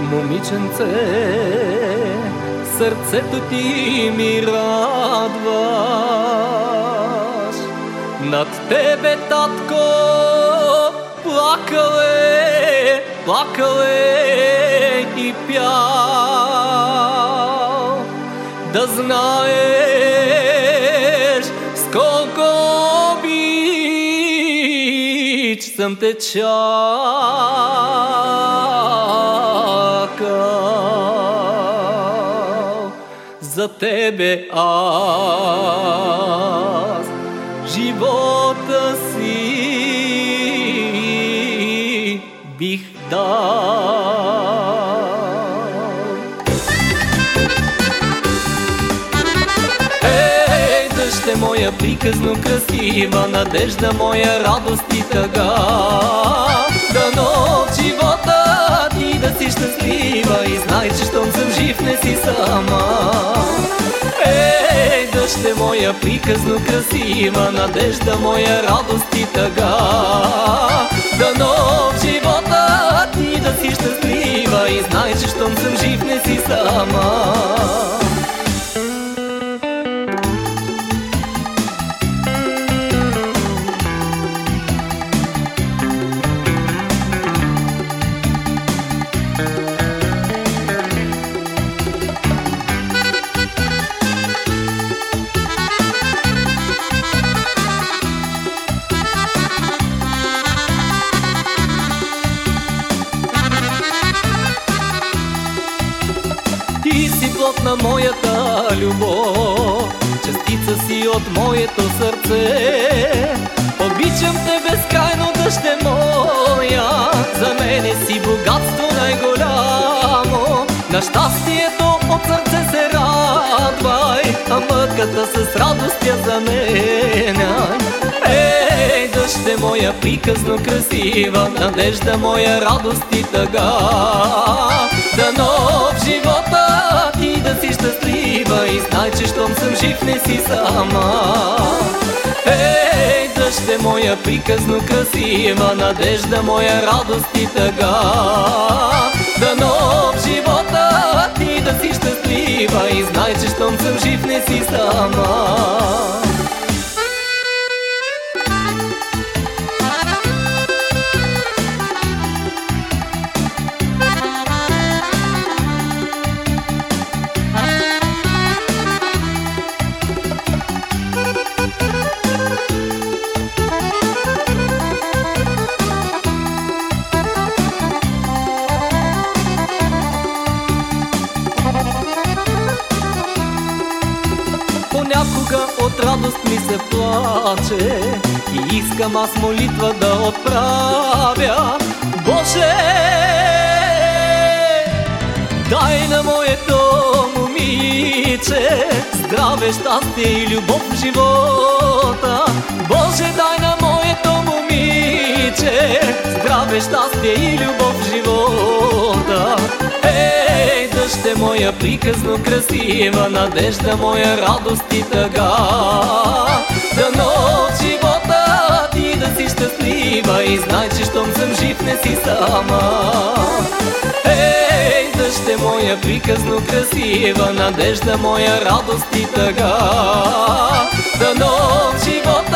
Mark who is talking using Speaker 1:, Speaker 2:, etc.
Speaker 1: момиченце, сърцето ти ми радваш. Над тебе, татко, плакале, плакале и пял. Да знаеш с колко обич съм те чакал. За тебе аз живота си бих дал. Дъще моя приказно красива, надежда моя радост и тъга. Дано живота ти моя приказно красива, надежда моя радост и тъга. Дано в живота ти да си щастлива и знай, че щом съм жив не си сама. Плод на моята любов, частица си от моето сърце. Обичам те безкрайно, дъще моя, за мене си богатство най-голямо. На щастието от сърце се радвай, а мъката с радост я заменяй. Ей, дъще моя приказно красива, надежда моя радост и тъга. Знай, че щом съм жив не си сама. Ей, дъще моя приказно красива, надежда моя радост и тъга. Дано в живота ти да си щастлива и знай, че щом съм жив не си сама. Понякога от радост ми се плаче И искам аз молитва да отправя. Боже, дай на моето момиче Здраве, щастие и любов в живота. Боже, дай на моето момиче Здраве, щастие и любов моя приказно красива Надежда моя радост и тъга. Дано в живота ти да си щастлива И знай, че щом съм жив не си сама. Ей, дъще моя приказно красива Надежда моя радост и тъга. Дано в живота